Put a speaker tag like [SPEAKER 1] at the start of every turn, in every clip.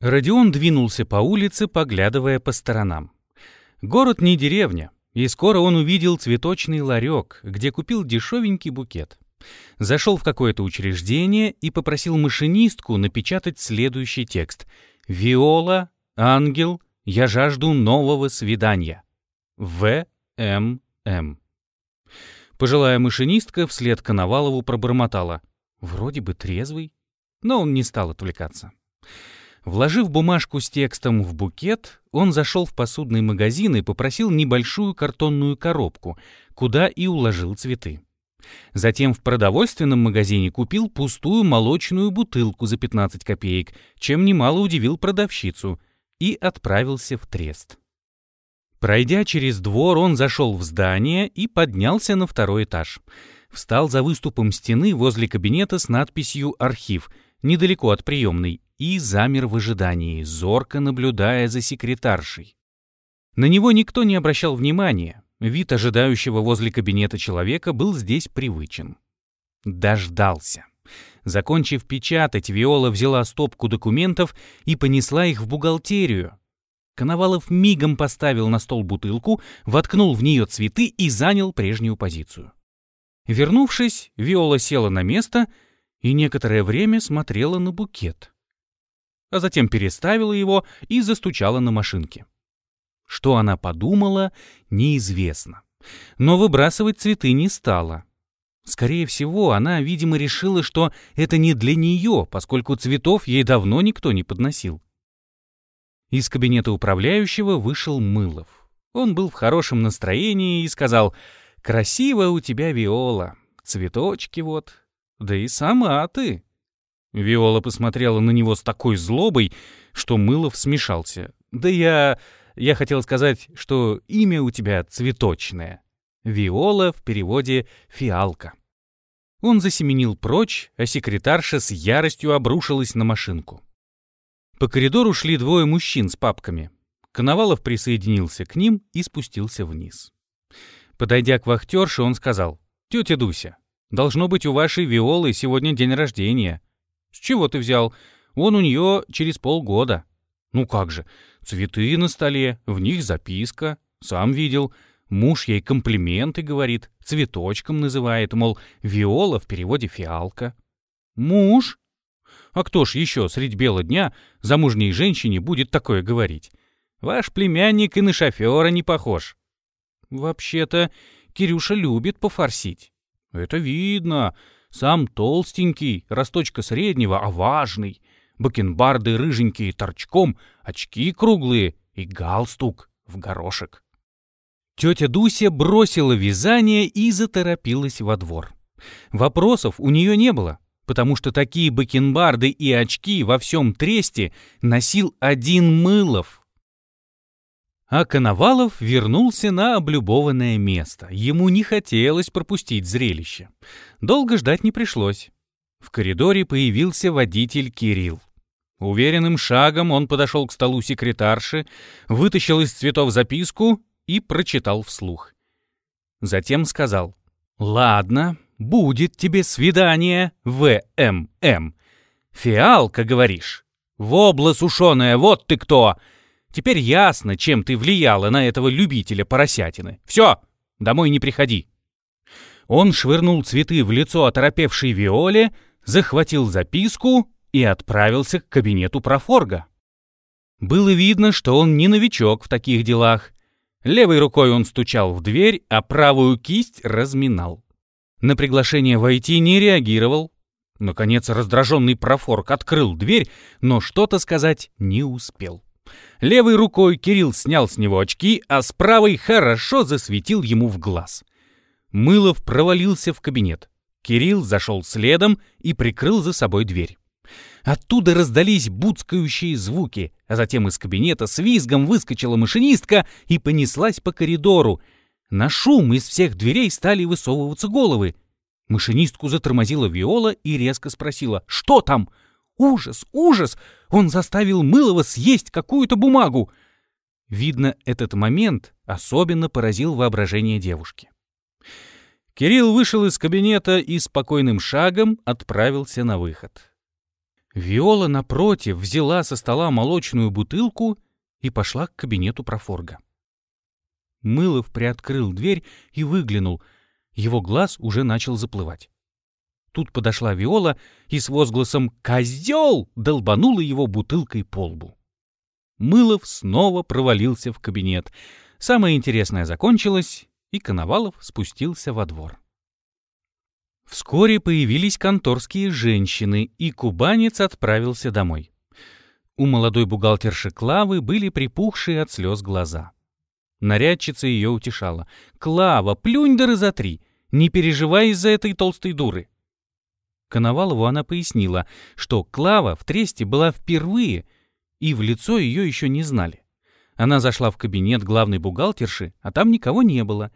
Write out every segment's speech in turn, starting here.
[SPEAKER 1] Родион двинулся по улице, поглядывая по сторонам. Город не деревня, и скоро он увидел цветочный ларек, где купил дешевенький букет. Зашел в какое-то учреждение и попросил машинистку напечатать следующий текст. «Виола, ангел, я жажду нового свидания. В. М. М». Пожилая машинистка вслед Коновалову пробормотала. Вроде бы трезвый, но он не стал отвлекаться. Вложив бумажку с текстом в букет, он зашел в посудный магазин и попросил небольшую картонную коробку, куда и уложил цветы. Затем в продовольственном магазине купил пустую молочную бутылку за 15 копеек, чем немало удивил продавщицу, и отправился в трест. Пройдя через двор, он зашел в здание и поднялся на второй этаж. Встал за выступом стены возле кабинета с надписью «Архив», недалеко от приемной, и замер в ожидании, зорко наблюдая за секретаршей. На него никто не обращал внимания, вид ожидающего возле кабинета человека был здесь привычен. Дождался. Закончив печатать, Виола взяла стопку документов и понесла их в бухгалтерию. Коновалов мигом поставил на стол бутылку, воткнул в нее цветы и занял прежнюю позицию. Вернувшись, Виола села на место и некоторое время смотрела на букет а затем переставила его и застучала на машинке. Что она подумала, неизвестно. Но выбрасывать цветы не стала. Скорее всего, она, видимо, решила, что это не для нее, поскольку цветов ей давно никто не подносил. Из кабинета управляющего вышел Мылов. Он был в хорошем настроении и сказал, «Красиво у тебя виола, цветочки вот, да и сама ты». Виола посмотрела на него с такой злобой, что Мылов смешался. «Да я... я хотел сказать, что имя у тебя цветочное. Виола в переводе «фиалка». Он засеменил прочь, а секретарша с яростью обрушилась на машинку. По коридору шли двое мужчин с папками. Коновалов присоединился к ним и спустился вниз. Подойдя к вахтерше, он сказал, «Тетя Дуся, должно быть, у вашей Виолы сегодня день рождения. «С чего ты взял? Он у нее через полгода». «Ну как же, цветы на столе, в них записка. Сам видел. Муж ей комплименты говорит, цветочком называет, мол, виола в переводе фиалка». «Муж? А кто ж еще средь бела дня замужней женщине будет такое говорить? Ваш племянник и на шофера не похож». «Вообще-то Кирюша любит пофорсить». «Это видно. Сам толстенький, росточка среднего, а важный. Бакенбарды рыженькие торчком, очки круглые и галстук в горошек. Тетя Дуся бросила вязание и заторопилась во двор. Вопросов у нее не было, потому что такие бакенбарды и очки во всем тресте носил один Мылов. А Коновалов вернулся на облюбованное место. Ему не хотелось пропустить зрелище. Долго ждать не пришлось. В коридоре появился водитель Кирилл. Уверенным шагом он подошел к столу секретарши, вытащил из цветов записку и прочитал вслух. Затем сказал, «Ладно, будет тебе свидание, ВММ. Фиалка, говоришь? Вобла сушеная, вот ты кто! Теперь ясно, чем ты влияла на этого любителя поросятины. Все, домой не приходи. Он швырнул цветы в лицо оторопевшей Виоле, захватил записку и отправился к кабинету профорга. Было видно, что он не новичок в таких делах. Левой рукой он стучал в дверь, а правую кисть разминал. На приглашение войти не реагировал. Наконец раздраженный профорг открыл дверь, но что-то сказать не успел. Левой рукой Кирилл снял с него очки, а с правой хорошо засветил ему в глаз. Мылов провалился в кабинет. Кирилл зашел следом и прикрыл за собой дверь. Оттуда раздались буцкающие звуки, а затем из кабинета с визгом выскочила машинистка и понеслась по коридору. На шум из всех дверей стали высовываться головы. Машинистку затормозила Виола и резко спросила «Что там?». Ужас, ужас! Он заставил Мылова съесть какую-то бумагу. Видно, этот момент особенно поразил воображение девушки. Кирилл вышел из кабинета и спокойным шагом отправился на выход. Виола, напротив, взяла со стола молочную бутылку и пошла к кабинету профорга. Мылов приоткрыл дверь и выглянул. Его глаз уже начал заплывать. Тут подошла Виола и с возгласом «Козел!» долбанула его бутылкой по лбу. Мылов снова провалился в кабинет. Самое интересное закончилось, и Коновалов спустился во двор. Вскоре появились конторские женщины, и кубанец отправился домой. У молодой бухгалтерши Клавы были припухшие от слез глаза. Нарядчица ее утешала. «Клава, плюнь да разотри! Не переживай из-за этой толстой дуры!» Коновалову она пояснила, что Клава в Тресте была впервые, и в лицо ее еще не знали. Она зашла в кабинет главной бухгалтерши, а там никого не было.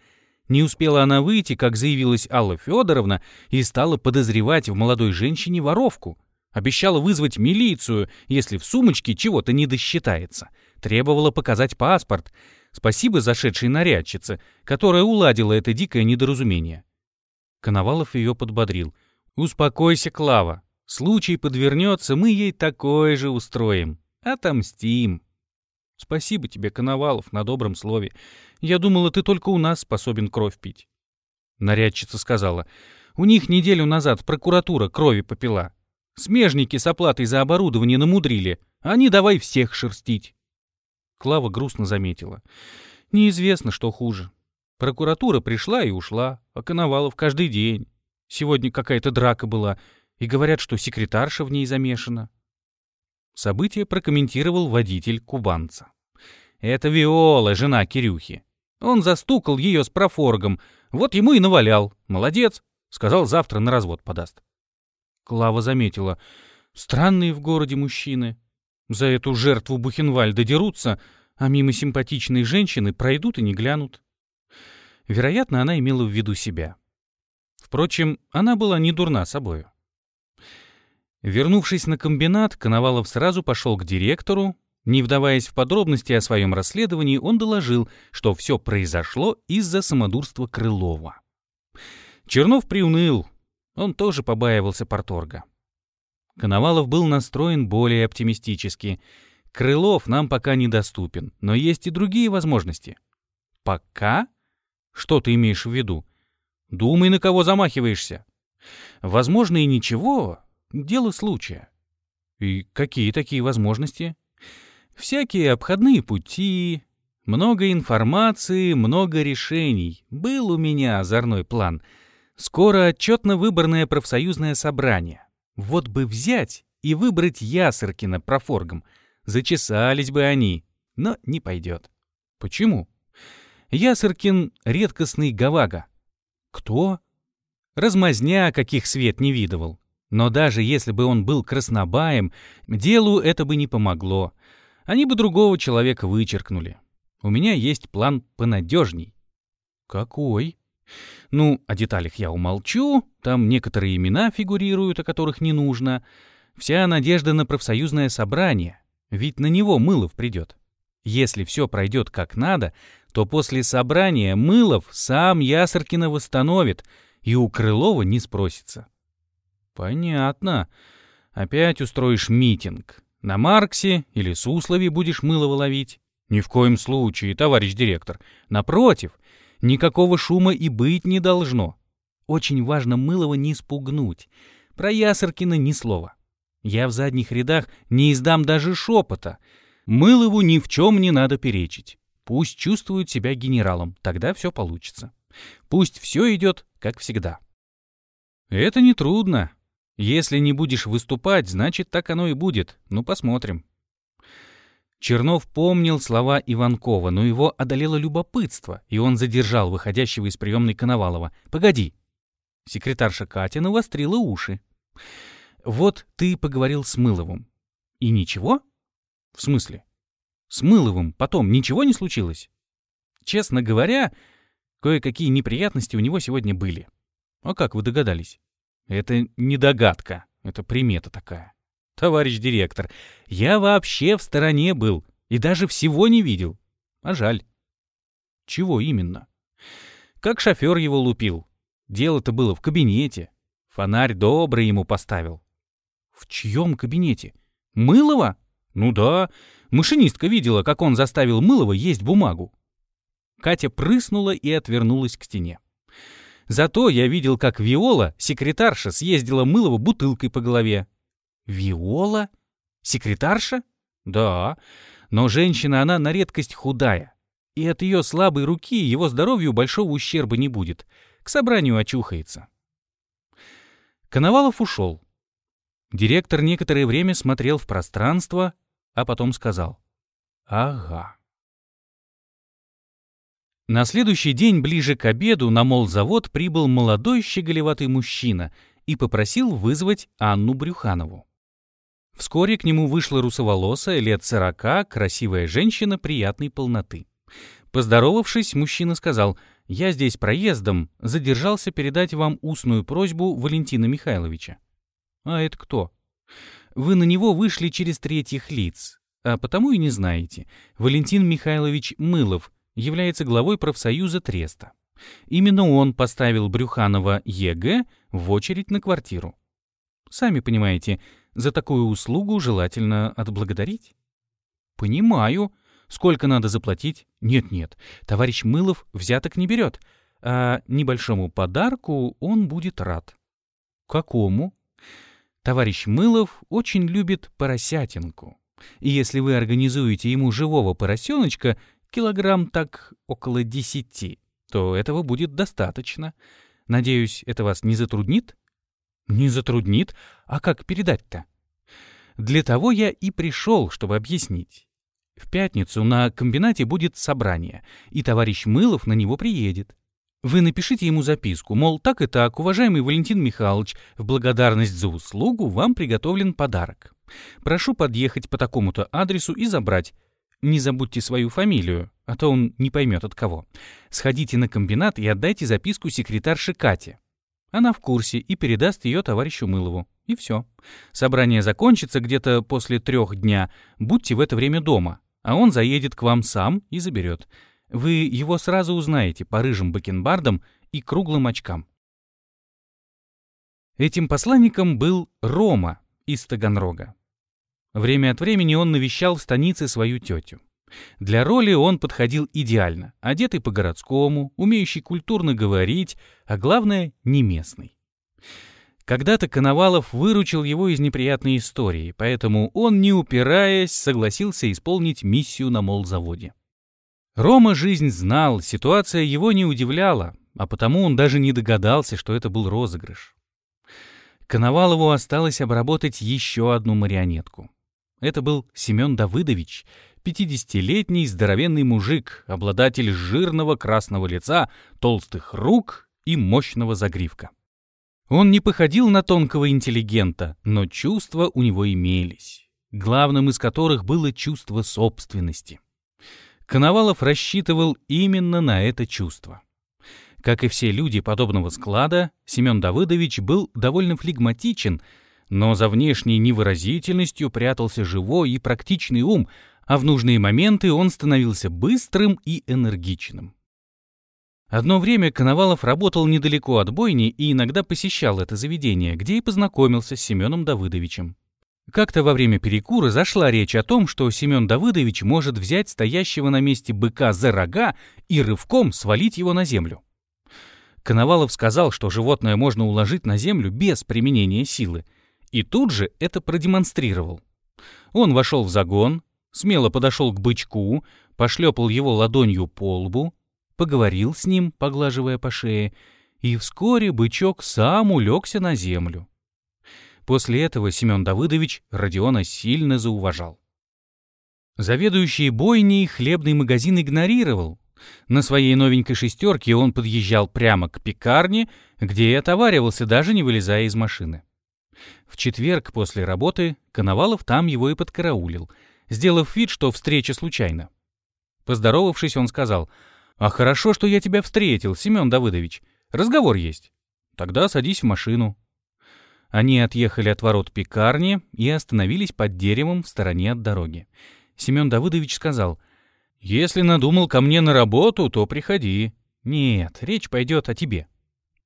[SPEAKER 1] Не успела она выйти, как заявилась Алла Федоровна и стала подозревать в молодой женщине воровку. Обещала вызвать милицию, если в сумочке чего-то не досчитается. Требовала показать паспорт. Спасибо зашедшей нарядчице, которая уладила это дикое недоразумение. Коновалов ее подбодрил. «Успокойся, Клава. Случай подвернется, мы ей такое же устроим. Отомстим». «Спасибо тебе, Коновалов, на добром слове. Я думала, ты только у нас способен кровь пить». Нарядчица сказала. «У них неделю назад прокуратура крови попила. Смежники с оплатой за оборудование намудрили. Они давай всех шерстить». Клава грустно заметила. «Неизвестно, что хуже. Прокуратура пришла и ушла, а Коновалов каждый день. Сегодня какая-то драка была, и говорят, что секретарша в ней замешана. Событие прокомментировал водитель кубанца. Это Виола, жена Кирюхи. Он застукал ее с профоргом, вот ему и навалял. Молодец, сказал, завтра на развод подаст. Клава заметила. Странные в городе мужчины. За эту жертву Бухенвальда дерутся, а мимо симпатичной женщины пройдут и не глянут. Вероятно, она имела в виду себя. Впрочем, она была не дурна собою. Вернувшись на комбинат, Коновалов сразу пошел к директору. Не вдаваясь в подробности о своем расследовании, он доложил, что все произошло из-за самодурства Крылова. Чернов приуныл. Он тоже побаивался порторга. Коновалов был настроен более оптимистически. Крылов нам пока недоступен, но есть и другие возможности. Пока? Что ты имеешь в виду? Думай, на кого замахиваешься. Возможно, и ничего. Дело случая. И какие такие возможности? Всякие обходные пути, много информации, много решений. Был у меня озорной план. Скоро отчетно-выборное профсоюзное собрание. Вот бы взять и выбрать Ясыркина профоргом. Зачесались бы они, но не пойдет. Почему? Ясыркин — редкостный гавага. Кто? Размазня, каких свет не видывал. Но даже если бы он был краснобаем, делу это бы не помогло. Они бы другого человека вычеркнули. У меня есть план понадежней. Какой? Ну, о деталях я умолчу, там некоторые имена фигурируют, о которых не нужно. Вся надежда на профсоюзное собрание, ведь на него Мылов придет. Если все пройдет как надо, то после собрания Мылов сам Ясаркина восстановит и у Крылова не спросится. Понятно. Опять устроишь митинг. На Марксе или Суслове будешь Мылова ловить? Ни в коем случае, товарищ директор. Напротив, никакого шума и быть не должно. Очень важно Мылова не спугнуть. Про Ясаркина ни слова. Я в задних рядах не издам даже шепота. Мылову ни в чем не надо перечить. Пусть чувствует себя генералом, тогда все получится. Пусть все идет, как всегда. Это не трудно. Если не будешь выступать, значит, так оно и будет. Ну, посмотрим. Чернов помнил слова Иванкова, но его одолело любопытство, и он задержал выходящего из приемной Коновалова. «Погоди!» Секретарша Катя навострила уши. «Вот ты поговорил с Мыловым. И ничего?» «В смысле?» С Мыловым потом ничего не случилось? Честно говоря, кое-какие неприятности у него сегодня были. А как вы догадались? Это не догадка, это примета такая. Товарищ директор, я вообще в стороне был и даже всего не видел. А жаль. Чего именно? Как шофер его лупил. Дело-то было в кабинете. Фонарь добрый ему поставил. В чьем кабинете? Мылова? Ну да, машинистка видела, как он заставил Мылова есть бумагу. Катя прыснула и отвернулась к стене. Зато я видел, как Виола, секретарша, съездила Мылова бутылкой по голове. Виола? Секретарша? Да, но женщина она на редкость худая. И от ее слабой руки его здоровью большого ущерба не будет. К собранию очухается. Коновалов ушел. Директор некоторое время смотрел в пространство, а потом сказал «Ага». На следующий день, ближе к обеду, на молзавод прибыл молодой щеголеватый мужчина и попросил вызвать Анну Брюханову. Вскоре к нему вышла русоволосая, лет сорока, красивая женщина приятной полноты. Поздоровавшись, мужчина сказал, «Я здесь проездом, задержался передать вам устную просьбу Валентина Михайловича». «А это кто?» «Вы на него вышли через третьих лиц, а потому и не знаете. Валентин Михайлович Мылов является главой профсоюза Треста. Именно он поставил Брюханова Е. Г. в очередь на квартиру. Сами понимаете, за такую услугу желательно отблагодарить. Понимаю. Сколько надо заплатить? Нет-нет, товарищ Мылов взяток не берет, а небольшому подарку он будет рад. Какому? Товарищ Мылов очень любит поросятинку. И если вы организуете ему живого поросеночка, килограмм так около десяти, то этого будет достаточно. Надеюсь, это вас не затруднит? Не затруднит? А как передать-то? Для того я и пришел, чтобы объяснить. В пятницу на комбинате будет собрание, и товарищ Мылов на него приедет. Вы напишите ему записку, мол, так и так, уважаемый Валентин Михайлович, в благодарность за услугу вам приготовлен подарок. Прошу подъехать по такому-то адресу и забрать. Не забудьте свою фамилию, а то он не поймет от кого. Сходите на комбинат и отдайте записку секретарше Кате. Она в курсе и передаст ее товарищу Мылову. И все. Собрание закончится где-то после трех дня. Будьте в это время дома, а он заедет к вам сам и заберет. Вы его сразу узнаете по рыжим бакенбардам и круглым очкам. Этим посланником был Рома из Таганрога. Время от времени он навещал в станице свою тетю. Для роли он подходил идеально, одетый по-городскому, умеющий культурно говорить, а главное — не местный. Когда-то Коновалов выручил его из неприятной истории, поэтому он, не упираясь, согласился исполнить миссию на молзаводе. Рома жизнь знал, ситуация его не удивляла, а потому он даже не догадался, что это был розыгрыш. Коновалову осталось обработать еще одну марионетку. Это был Семен Давыдович, 50-летний здоровенный мужик, обладатель жирного красного лица, толстых рук и мощного загривка. Он не походил на тонкого интеллигента, но чувства у него имелись, главным из которых было чувство собственности. Коновалов рассчитывал именно на это чувство. Как и все люди подобного склада, Семен Давыдович был довольно флегматичен, но за внешней невыразительностью прятался живой и практичный ум, а в нужные моменты он становился быстрым и энергичным. Одно время Коновалов работал недалеко от бойни и иногда посещал это заведение, где и познакомился с Семеном Давыдовичем. Как-то во время перекура зашла речь о том, что Семен Давыдович может взять стоящего на месте быка за рога и рывком свалить его на землю. Коновалов сказал, что животное можно уложить на землю без применения силы, и тут же это продемонстрировал. Он вошел в загон, смело подошел к бычку, пошлепал его ладонью по лбу, поговорил с ним, поглаживая по шее, и вскоре бычок сам улегся на землю. После этого Семен Давыдович Родиона сильно зауважал. Заведующий бойней хлебный магазин игнорировал. На своей новенькой шестерке он подъезжал прямо к пекарне, где и отоваривался, даже не вылезая из машины. В четверг после работы Коновалов там его и подкараулил, сделав вид, что встреча случайна. Поздоровавшись, он сказал, «А хорошо, что я тебя встретил, Семен Давыдович. Разговор есть. Тогда садись в машину». Они отъехали от ворот пекарни и остановились под деревом в стороне от дороги. Семен Давыдович сказал, «Если надумал ко мне на работу, то приходи. Нет, речь пойдет о тебе.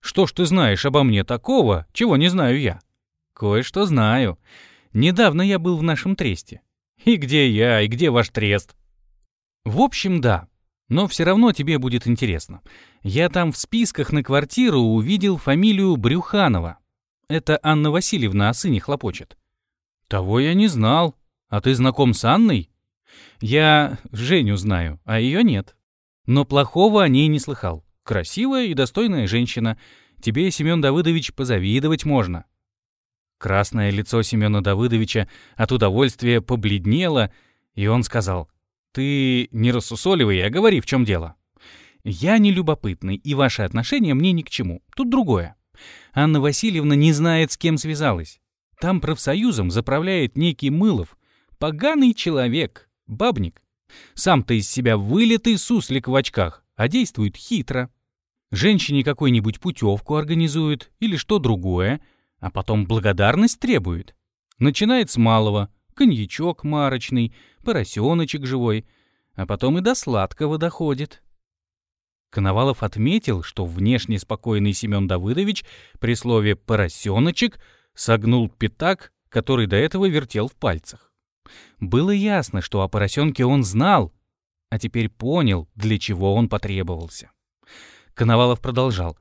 [SPEAKER 1] Что ж ты знаешь обо мне такого, чего не знаю я?» Кое-что знаю. Недавно я был в нашем тресте. И где я, и где ваш трест? В общем, да. Но все равно тебе будет интересно. Я там в списках на квартиру увидел фамилию Брюханова. Это Анна Васильевна о сыне хлопочет. Того я не знал. А ты знаком с Анной? Я Женю знаю, а ее нет. Но плохого о ней не слыхал. Красивая и достойная женщина. Тебе, Семен Давыдович, позавидовать можно. Красное лицо Семена Давыдовича от удовольствия побледнело, и он сказал, «Ты не рассусоливай, а говори, в чем дело». «Я не любопытный, и ваши отношения мне ни к чему. Тут другое. Анна Васильевна не знает, с кем связалась. Там профсоюзом заправляет некий Мылов. Поганый человек, бабник. Сам-то из себя вылитый суслик в очках, а действует хитро. Женщине какой-нибудь путевку организует или что другое, а потом благодарность требует. Начинает с малого, коньячок марочный, поросеночек живой, а потом и до сладкого доходит. Коновалов отметил, что внешне спокойный Семен Давыдович при слове «поросеночек» согнул пятак, который до этого вертел в пальцах. Было ясно, что о поросенке он знал, а теперь понял, для чего он потребовался. Коновалов продолжал.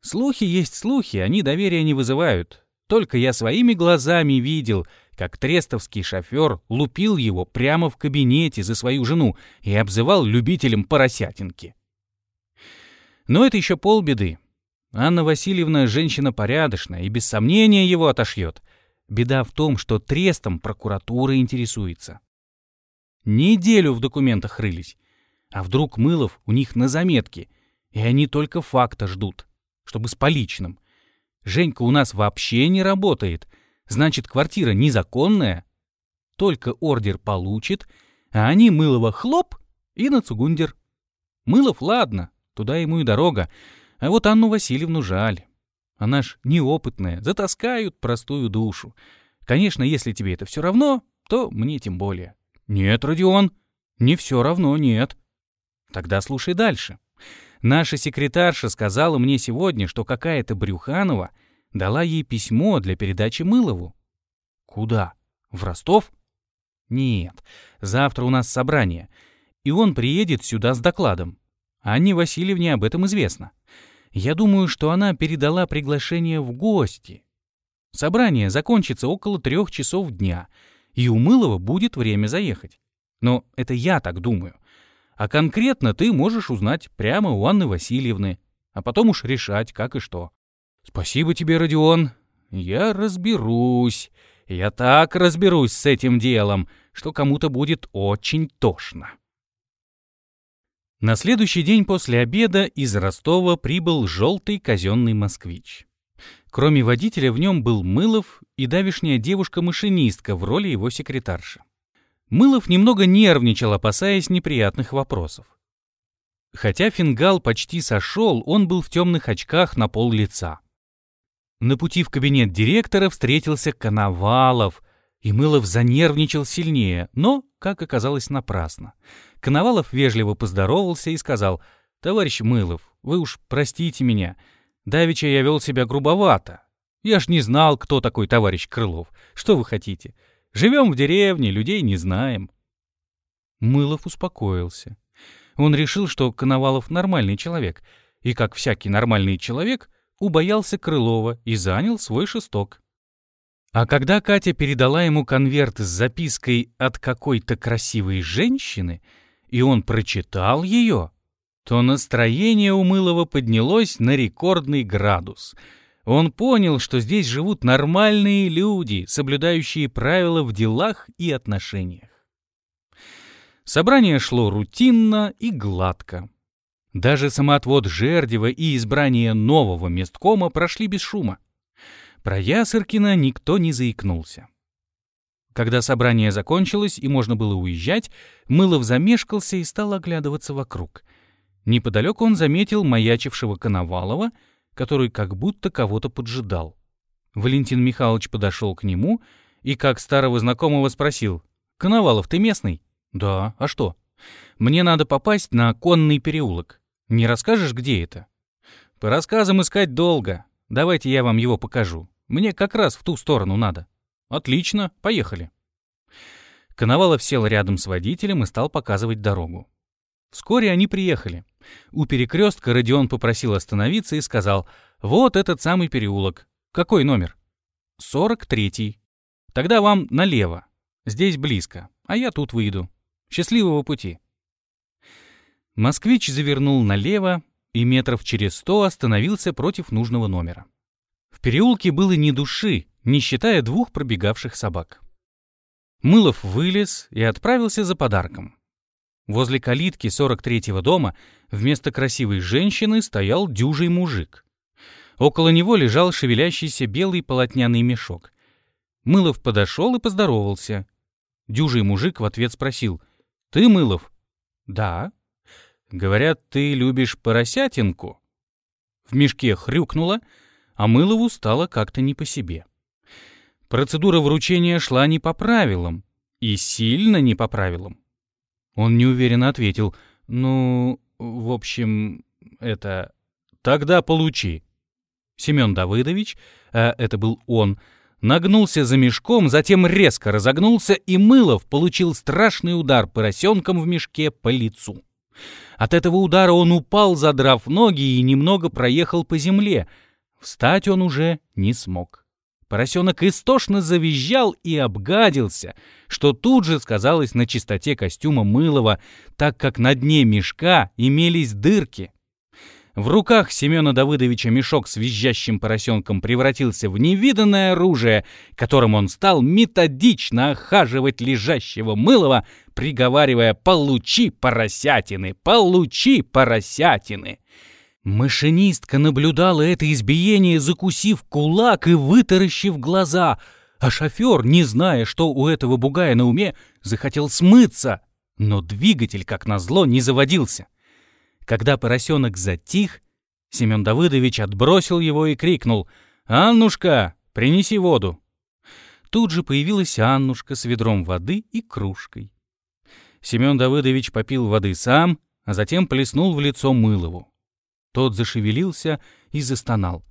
[SPEAKER 1] «Слухи есть слухи, они доверия не вызывают. Только я своими глазами видел, как трестовский шофер лупил его прямо в кабинете за свою жену и обзывал любителем поросятинки. Но это еще полбеды. Анна Васильевна женщина порядочная и без сомнения его отошьет. Беда в том, что трестом прокуратура интересуется. Неделю в документах рылись. А вдруг Мылов у них на заметке, и они только факта ждут, чтобы с поличным. Женька у нас вообще не работает. Значит, квартира незаконная. Только ордер получит, а они Мылова хлоп и на Цугундер. Мылов, ладно, туда ему и дорога. А вот Анну Васильевну жаль. Она ж неопытная, затаскают простую душу. Конечно, если тебе это все равно, то мне тем более. Нет, Родион, не все равно, нет. Тогда слушай дальше. Наша секретарша сказала мне сегодня, что какая-то Брюханова дала ей письмо для передачи Мылову. Куда? В Ростов? Нет, завтра у нас собрание, и он приедет сюда с докладом. Анне Васильевне об этом известно. Я думаю, что она передала приглашение в гости. Собрание закончится около трех часов дня, и у Мылова будет время заехать. Но это я так думаю. А конкретно ты можешь узнать прямо у Анны Васильевны, а потом уж решать, как и что. Спасибо тебе, Родион. Я разберусь. Я так разберусь с этим делом, что кому-то будет очень тошно. На следующий день после обеда из Ростова прибыл желтый казенный москвич. Кроме водителя в нем был Мылов и давишняя девушка-машинистка в роли его секретарши. Мылов немного нервничал, опасаясь неприятных вопросов. Хотя фингал почти сошел, он был в темных очках на пол лица. На пути в кабинет директора встретился Коновалов, и Мылов занервничал сильнее, но, как оказалось, напрасно. Коновалов вежливо поздоровался и сказал, «Товарищ Мылов, вы уж простите меня, давеча я вел себя грубовато. Я ж не знал, кто такой товарищ Крылов. Что вы хотите? Живем в деревне, людей не знаем. Мылов успокоился. Он решил, что Коновалов нормальный человек, и, как всякий нормальный человек, убоялся Крылова и занял свой шесток. А когда Катя передала ему конверт с запиской от какой-то красивой женщины, и он прочитал ее, то настроение у Мылова поднялось на рекордный градус — он понял, что здесь живут нормальные люди, соблюдающие правила в делах и отношениях. Собрание шло рутинно и гладко. Даже самоотвод Жердева и избрание нового месткома прошли без шума. Про Ясыркина никто не заикнулся. Когда собрание закончилось и можно было уезжать, Мылов замешкался и стал оглядываться вокруг. Неподалеку он заметил маячившего Коновалова — который как будто кого-то поджидал. Валентин Михайлович подошел к нему и, как старого знакомого, спросил. «Коновалов, ты местный?» «Да, а что?» «Мне надо попасть на конный переулок. Не расскажешь, где это?» «По рассказам искать долго. Давайте я вам его покажу. Мне как раз в ту сторону надо». «Отлично, поехали». Коновалов сел рядом с водителем и стал показывать дорогу. Вскоре они приехали. У перекрестка Родион попросил остановиться и сказал, «Вот этот самый переулок. Какой номер?» «Сорок третий. Тогда вам налево. Здесь близко, а я тут выйду. Счастливого пути». Москвич завернул налево и метров через сто остановился против нужного номера. Переулке было ни души, не считая двух пробегавших собак. Мылов вылез и отправился за подарком. Возле калитки 43-го дома вместо красивой женщины стоял дюжий мужик. Около него лежал шевелящийся белый полотняный мешок. Мылов подошел и поздоровался. Дюжий мужик в ответ спросил. «Ты Мылов?» «Да». «Говорят, ты любишь поросятинку?» В мешке хрюкнуло, а Мылову стало как-то не по себе. Процедура вручения шла не по правилам. И сильно не по правилам. Он неуверенно ответил. «Ну, в общем, это... Тогда получи». Семен Давыдович, а это был он, нагнулся за мешком, затем резко разогнулся, и Мылов получил страшный удар поросенком в мешке по лицу. От этого удара он упал, задрав ноги, и немного проехал по земле. Встать он уже не смог. Поросенок истошно завизжал и обгадился, что тут же сказалось на чистоте костюма Мылова, так как на дне мешка имелись дырки. В руках Семена Давыдовича мешок с визжащим поросенком превратился в невиданное оружие, которым он стал методично охаживать лежащего Мылова, приговаривая «Получи поросятины! Получи поросятины!» Машинистка наблюдала это избиение, закусив кулак и вытаращив глаза, а шофер, не зная, что у этого бугая на уме, захотел смыться, но двигатель, как назло, не заводился. Когда поросенок затих, Семен Давыдович отбросил его и крикнул «Аннушка, принеси воду!» Тут же появилась Аннушка с ведром воды и кружкой. Семен Давыдович попил воды сам, а затем плеснул в лицо Мылову. Тот зашевелился и застонал.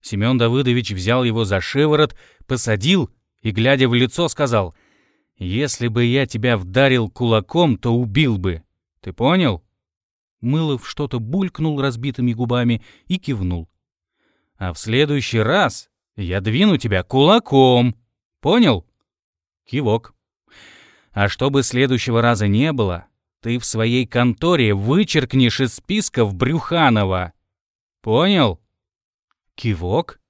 [SPEAKER 1] Семен Давыдович взял его за шиворот, посадил и, глядя в лицо, сказал, «Если бы я тебя вдарил кулаком, то убил бы. Ты понял?» Мылов что-то булькнул разбитыми губами и кивнул. «А в следующий раз я двину тебя кулаком. Понял?» Кивок. «А чтобы следующего раза не было, ты в своей конторе вычеркнешь из списков Брюханова. Понял? Кивок.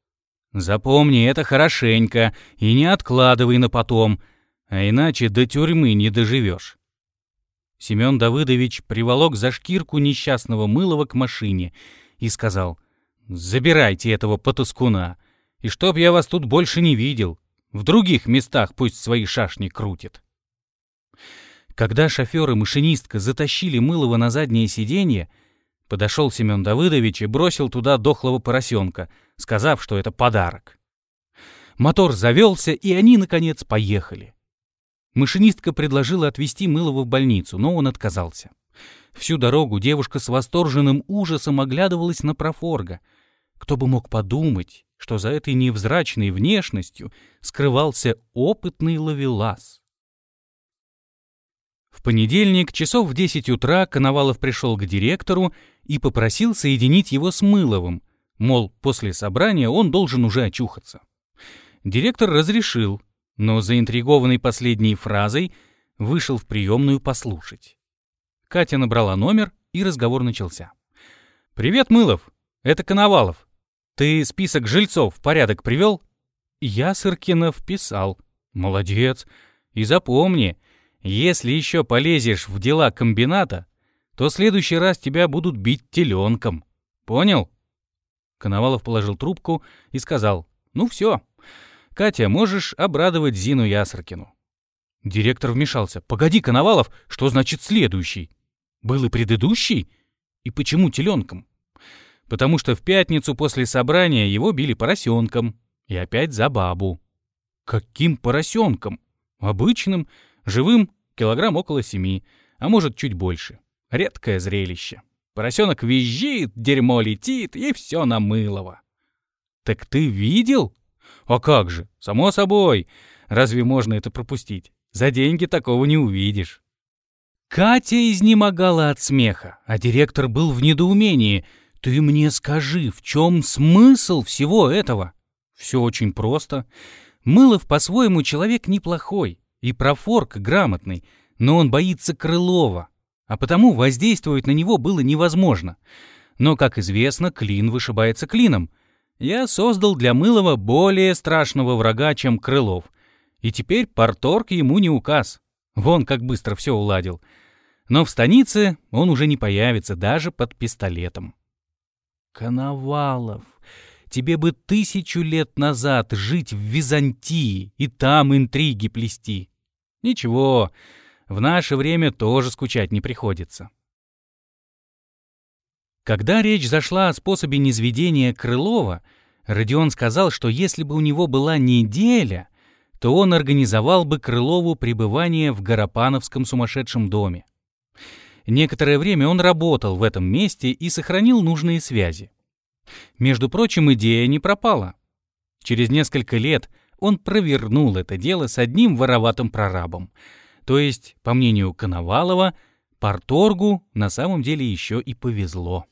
[SPEAKER 1] Запомни это хорошенько и не откладывай на потом, а иначе до тюрьмы не доживешь. Семен Давыдович приволок за шкирку несчастного Мылова к машине и сказал, «Забирайте этого потаскуна, и чтоб я вас тут больше не видел. В других местах пусть свои шашни крутит». Когда шофер и машинистка затащили Мылова на заднее сиденье, подошел Семен Давыдович и бросил туда дохлого поросенка, сказав, что это подарок. Мотор завелся, и они, наконец, поехали. Машинистка предложила отвезти Мылова в больницу, но он отказался. Всю дорогу девушка с восторженным ужасом оглядывалась на профорга. Кто бы мог подумать, что за этой невзрачной внешностью скрывался опытный ловелас. Понедельник, часов в 10 утра, Коновалов пришел к директору и попросил соединить его с Мыловым, мол, после собрания он должен уже очухаться. Директор разрешил, но заинтригованный последней фразой вышел в приемную послушать. Катя набрала номер, и разговор начался. «Привет, Мылов, это Коновалов. Ты список жильцов в порядок привел?» «Я Сыркина вписал». «Молодец. И запомни, если еще полезешь в дела комбината, то в следующий раз тебя будут бить теленком. Понял?» Коновалов положил трубку и сказал, «Ну все, Катя, можешь обрадовать Зину Ясаркину». Директор вмешался. «Погоди, Коновалов, что значит следующий? Был и предыдущий? И почему теленком?» «Потому что в пятницу после собрания его били поросенком. И опять за бабу». «Каким поросенком? Обычным, Живым килограмм около семи, а может чуть больше. Редкое зрелище. Поросенок визжит, дерьмо летит, и все намылово. «Так ты видел?» «А как же? Само собой. Разве можно это пропустить? За деньги такого не увидишь». Катя изнемогала от смеха, а директор был в недоумении. «Ты мне скажи, в чем смысл всего этого?» «Все очень просто. Мылов по-своему человек неплохой и профорк грамотный, но он боится Крылова, а потому воздействовать на него было невозможно. Но, как известно, клин вышибается клином. Я создал для Мылова более страшного врага, чем Крылов. И теперь порторг ему не указ. Вон как быстро все уладил. Но в станице он уже не появится даже под пистолетом. Коновалов, тебе бы тысячу лет назад жить в Византии и там интриги плести. Ничего, в наше время тоже скучать не приходится. Когда речь зашла о способе низведения Крылова, Родион сказал, что если бы у него была неделя, то он организовал бы Крылову пребывание в Горопановском сумасшедшем доме. Некоторое время он работал в этом месте и сохранил нужные связи. Между прочим, идея не пропала. Через несколько лет он провернул это дело с одним вороватым прорабом. То есть, по мнению Коновалова, Порторгу на самом деле еще и повезло.